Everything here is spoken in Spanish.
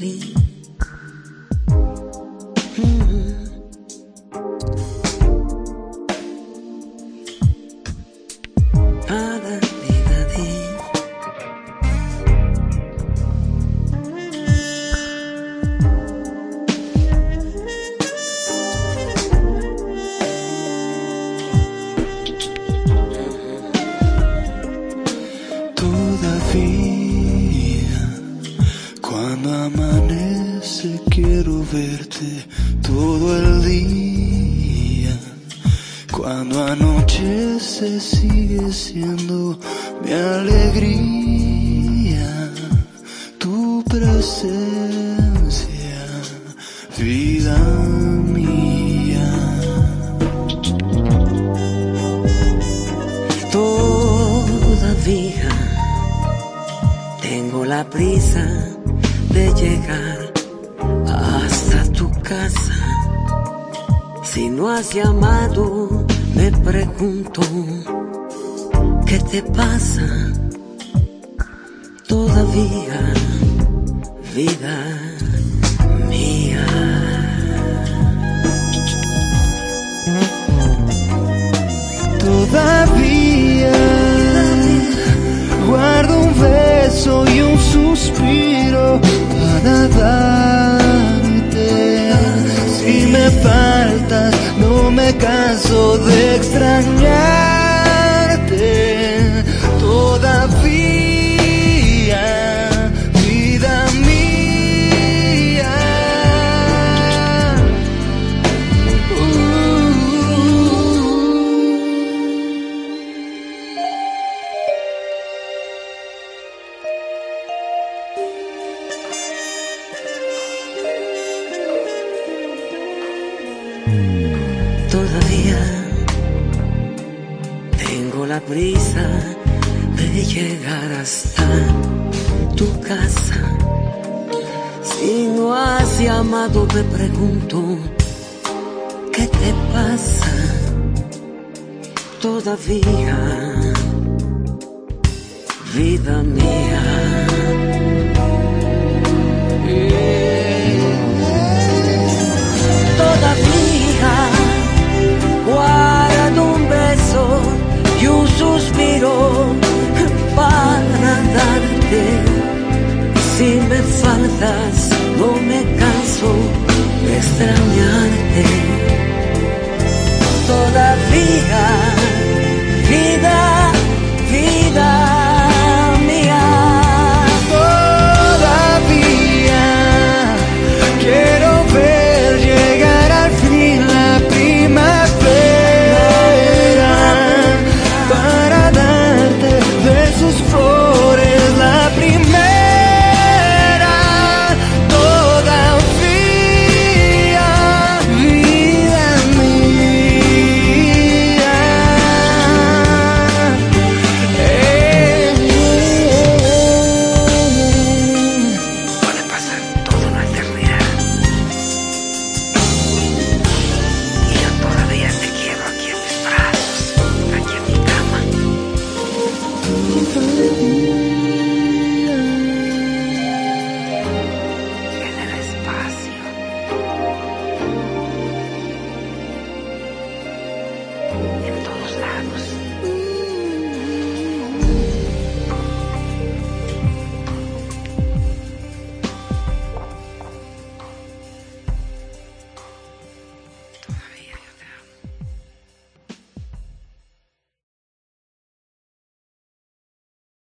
be. Todavía, quando amamos. Quiero verte todo el día. Cuando anochece sigue siendo mi alegría. Tu presencia, vida mía. Todavía tengo la prisa de llegar hasta tu casa. Si no has llamado, me pregunto, ¿qué te pasa? Todavía, vida mía. Todavía extrañarte. Todavía, vida mía. Uh. La prisa de llegar hasta tu casa. Si no has llamado, me pregunto, ¿qué te pasa? Todavía, vida mía.